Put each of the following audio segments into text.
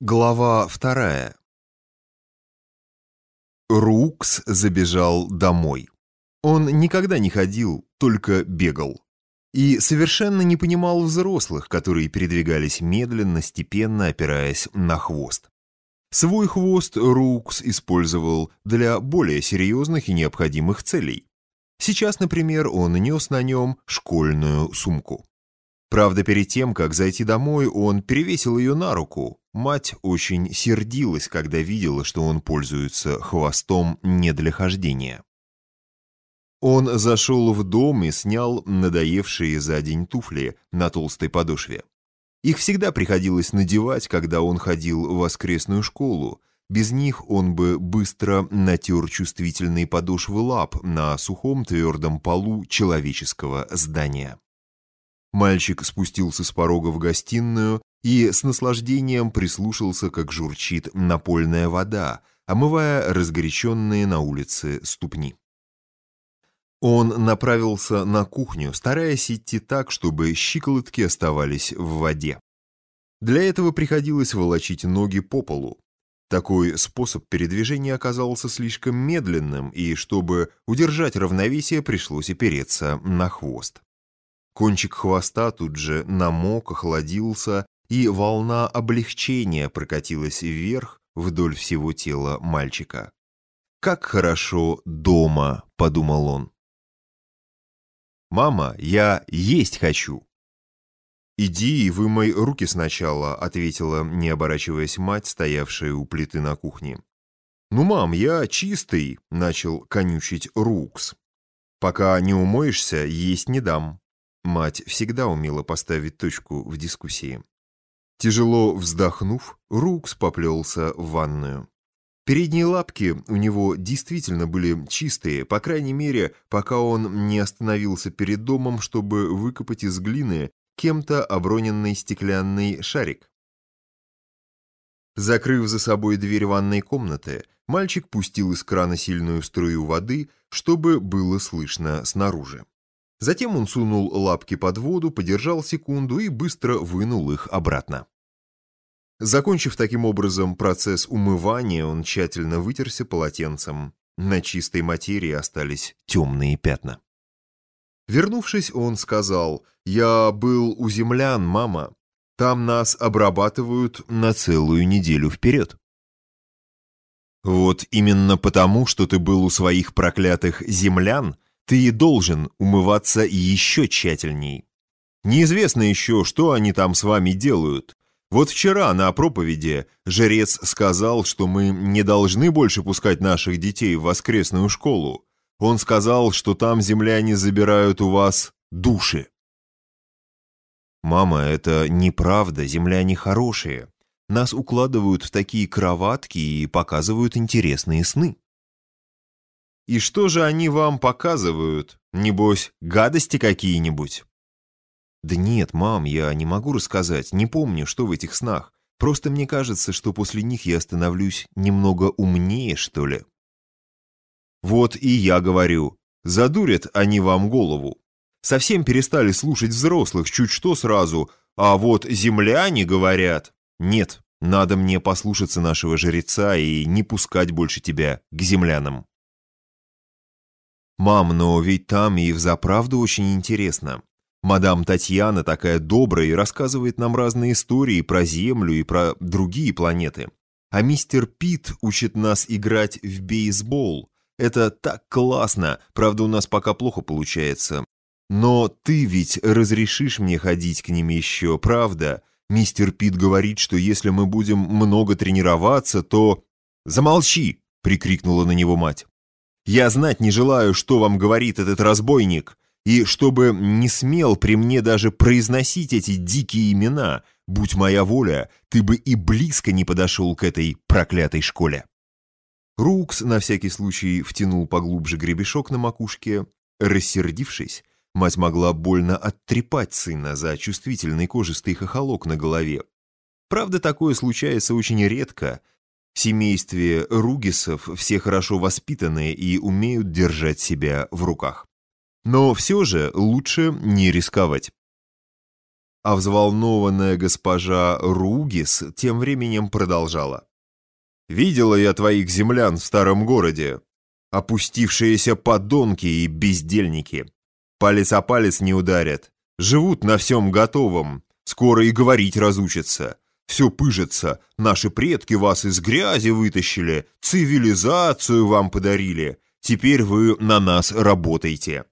Глава вторая. Рукс забежал домой. Он никогда не ходил, только бегал. И совершенно не понимал взрослых, которые передвигались медленно, степенно, опираясь на хвост. Свой хвост Рукс использовал для более серьезных и необходимых целей. Сейчас, например, он нес на нем школьную сумку. Правда, перед тем, как зайти домой, он перевесил ее на руку. Мать очень сердилась, когда видела, что он пользуется хвостом не для хождения. Он зашел в дом и снял надоевшие за день туфли на толстой подошве. Их всегда приходилось надевать, когда он ходил в воскресную школу. Без них он бы быстро натер чувствительные подошвы лап на сухом твердом полу человеческого здания. Мальчик спустился с порога в гостиную и с наслаждением прислушался, как журчит напольная вода, омывая разгоряченные на улице ступни. Он направился на кухню, стараясь идти так, чтобы щиколотки оставались в воде. Для этого приходилось волочить ноги по полу. Такой способ передвижения оказался слишком медленным, и чтобы удержать равновесие, пришлось опереться на хвост. Кончик хвоста тут же намок, охладился, и волна облегчения прокатилась вверх вдоль всего тела мальчика. «Как хорошо дома», — подумал он. «Мама, я есть хочу». «Иди и вымой руки сначала», — ответила, не оборачиваясь мать, стоявшая у плиты на кухне. «Ну, мам, я чистый», — начал конючить Рукс. «Пока не умоешься, есть не дам». Мать всегда умела поставить точку в дискуссии. Тяжело вздохнув, Рукс поплелся в ванную. Передние лапки у него действительно были чистые, по крайней мере, пока он не остановился перед домом, чтобы выкопать из глины кем-то оброненный стеклянный шарик. Закрыв за собой дверь ванной комнаты, мальчик пустил из крана сильную струю воды, чтобы было слышно снаружи. Затем он сунул лапки под воду, подержал секунду и быстро вынул их обратно. Закончив таким образом процесс умывания, он тщательно вытерся полотенцем. На чистой материи остались темные пятна. Вернувшись, он сказал, «Я был у землян, мама. Там нас обрабатывают на целую неделю вперед». «Вот именно потому, что ты был у своих проклятых землян, ты и должен умываться еще тщательней. Неизвестно еще, что они там с вами делают. Вот вчера на проповеди жрец сказал, что мы не должны больше пускать наших детей в воскресную школу. Он сказал, что там земляне забирают у вас души. «Мама, это неправда, земляне хорошие. Нас укладывают в такие кроватки и показывают интересные сны». И что же они вам показывают? Небось, гадости какие-нибудь? Да нет, мам, я не могу рассказать, не помню, что в этих снах. Просто мне кажется, что после них я становлюсь немного умнее, что ли. Вот и я говорю, задурят они вам голову. Совсем перестали слушать взрослых, чуть что сразу, а вот земляне говорят, нет, надо мне послушаться нашего жреца и не пускать больше тебя к землянам. «Мам, но ведь там и взаправду очень интересно. Мадам Татьяна такая добрая и рассказывает нам разные истории про Землю и про другие планеты. А мистер Пит учит нас играть в бейсбол. Это так классно, правда у нас пока плохо получается. Но ты ведь разрешишь мне ходить к ним еще, правда? Мистер Пит говорит, что если мы будем много тренироваться, то... «Замолчи!» — прикрикнула на него мать. Я знать не желаю, что вам говорит этот разбойник, и чтобы не смел при мне даже произносить эти дикие имена, будь моя воля, ты бы и близко не подошел к этой проклятой школе». Рукс на всякий случай втянул поглубже гребешок на макушке. Рассердившись, мать могла больно оттрепать сына за чувствительный кожистый хохолок на голове. Правда, такое случается очень редко, семействе Ругисов все хорошо воспитанные и умеют держать себя в руках. Но все же лучше не рисковать. А взволнованная госпожа Ругис тем временем продолжала. «Видела я твоих землян в старом городе. Опустившиеся подонки и бездельники. Палец о палец не ударят. Живут на всем готовом. Скоро и говорить разучатся. Все пыжится. Наши предки вас из грязи вытащили, цивилизацию вам подарили. Теперь вы на нас работаете.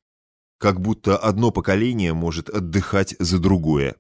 Как будто одно поколение может отдыхать за другое.